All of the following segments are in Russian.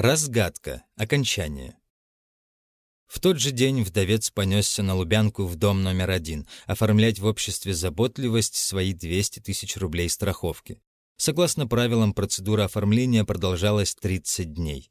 Разгадка. Окончание. В тот же день вдовец понесся на Лубянку в дом номер один, оформлять в обществе заботливость свои 200 тысяч рублей страховки. Согласно правилам, процедура оформления продолжалась 30 дней.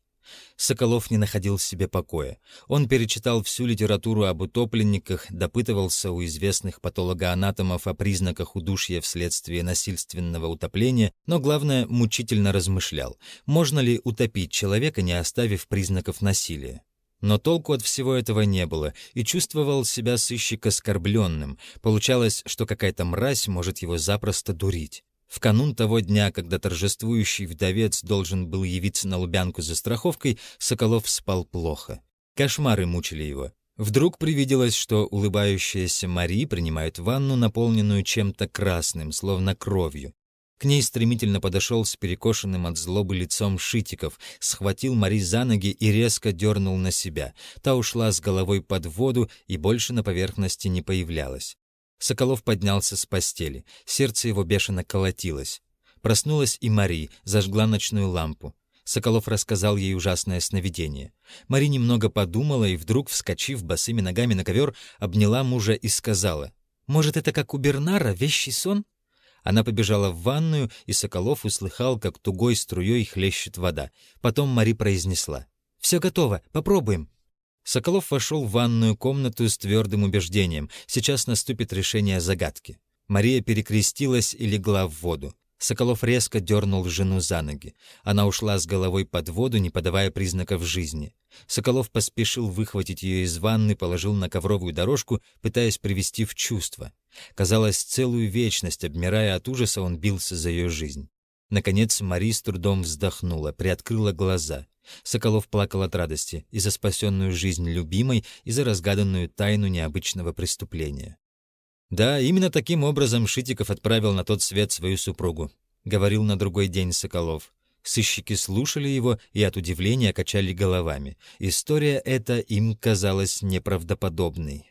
Соколов не находил себе покоя. Он перечитал всю литературу об утопленниках, допытывался у известных патологоанатомов о признаках удушья вследствие насильственного утопления, но главное, мучительно размышлял, можно ли утопить человека, не оставив признаков насилия. Но толку от всего этого не было, и чувствовал себя сыщик оскорбленным. Получалось, что какая-то мразь может его запросто дурить. В канун того дня, когда торжествующий вдовец должен был явиться на Лубянку за страховкой, Соколов спал плохо. Кошмары мучили его. Вдруг привиделось, что улыбающаяся Мари принимает ванну, наполненную чем-то красным, словно кровью. К ней стремительно подошел с перекошенным от злобы лицом Шитиков, схватил Мари за ноги и резко дернул на себя. Та ушла с головой под воду и больше на поверхности не появлялась. Соколов поднялся с постели. Сердце его бешено колотилось. Проснулась и Мари, зажгла ночную лампу. Соколов рассказал ей ужасное сновидение. Мари немного подумала и вдруг, вскочив босыми ногами на ковер, обняла мужа и сказала, «Может, это как у Бернара, вещий сон?» Она побежала в ванную, и Соколов услыхал, как тугой струей хлещет вода. Потом Мари произнесла, «Все готово, попробуем». Соколов вошел в ванную комнату с твердым убеждением. Сейчас наступит решение загадки. Мария перекрестилась и легла в воду. Соколов резко дернул жену за ноги. Она ушла с головой под воду, не подавая признаков жизни. Соколов поспешил выхватить ее из ванны, положил на ковровую дорожку, пытаясь привести в чувство. Казалось, целую вечность, обмирая от ужаса, он бился за ее жизнь. Наконец Мари с трудом вздохнула, приоткрыла глаза. Соколов плакал от радости и за спасенную жизнь любимой, и за разгаданную тайну необычного преступления. Да, именно таким образом Шитиков отправил на тот свет свою супругу, говорил на другой день Соколов. Сыщики слушали его и от удивления качали головами. История эта им казалась неправдоподобной.